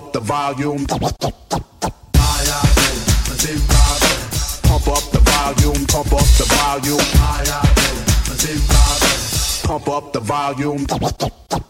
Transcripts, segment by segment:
up the volume. Pump up the volume, pump up the volume. Pump up the volume.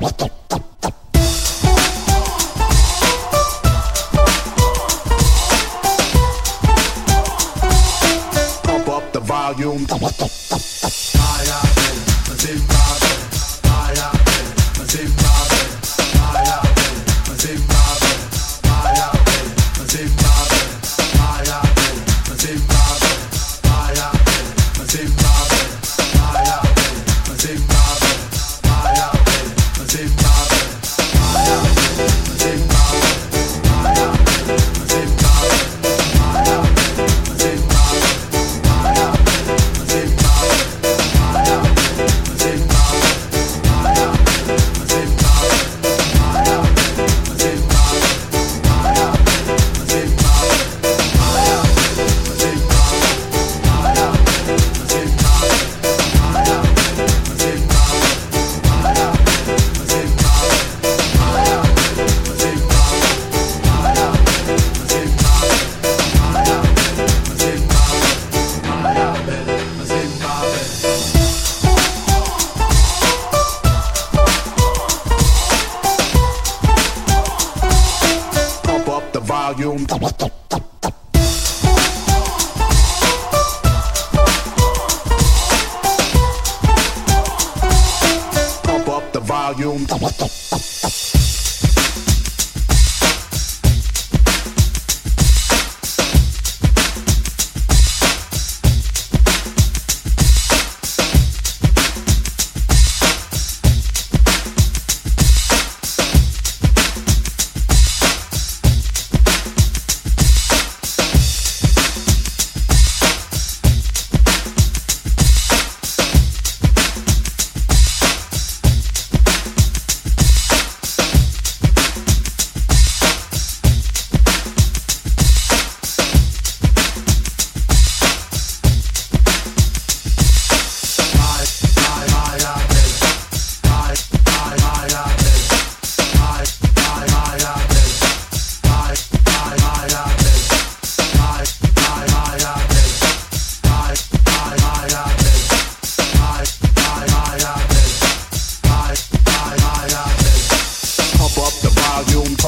wicked.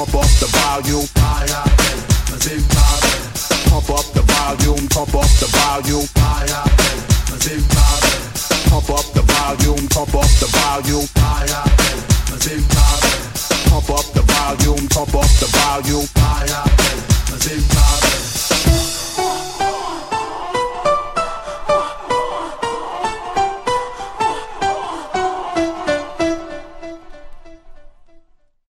pump up the volume. Pump up the volume, pump up the volume. Pump up the volume, pump up the volume. Pump up the volume, pump up the volume.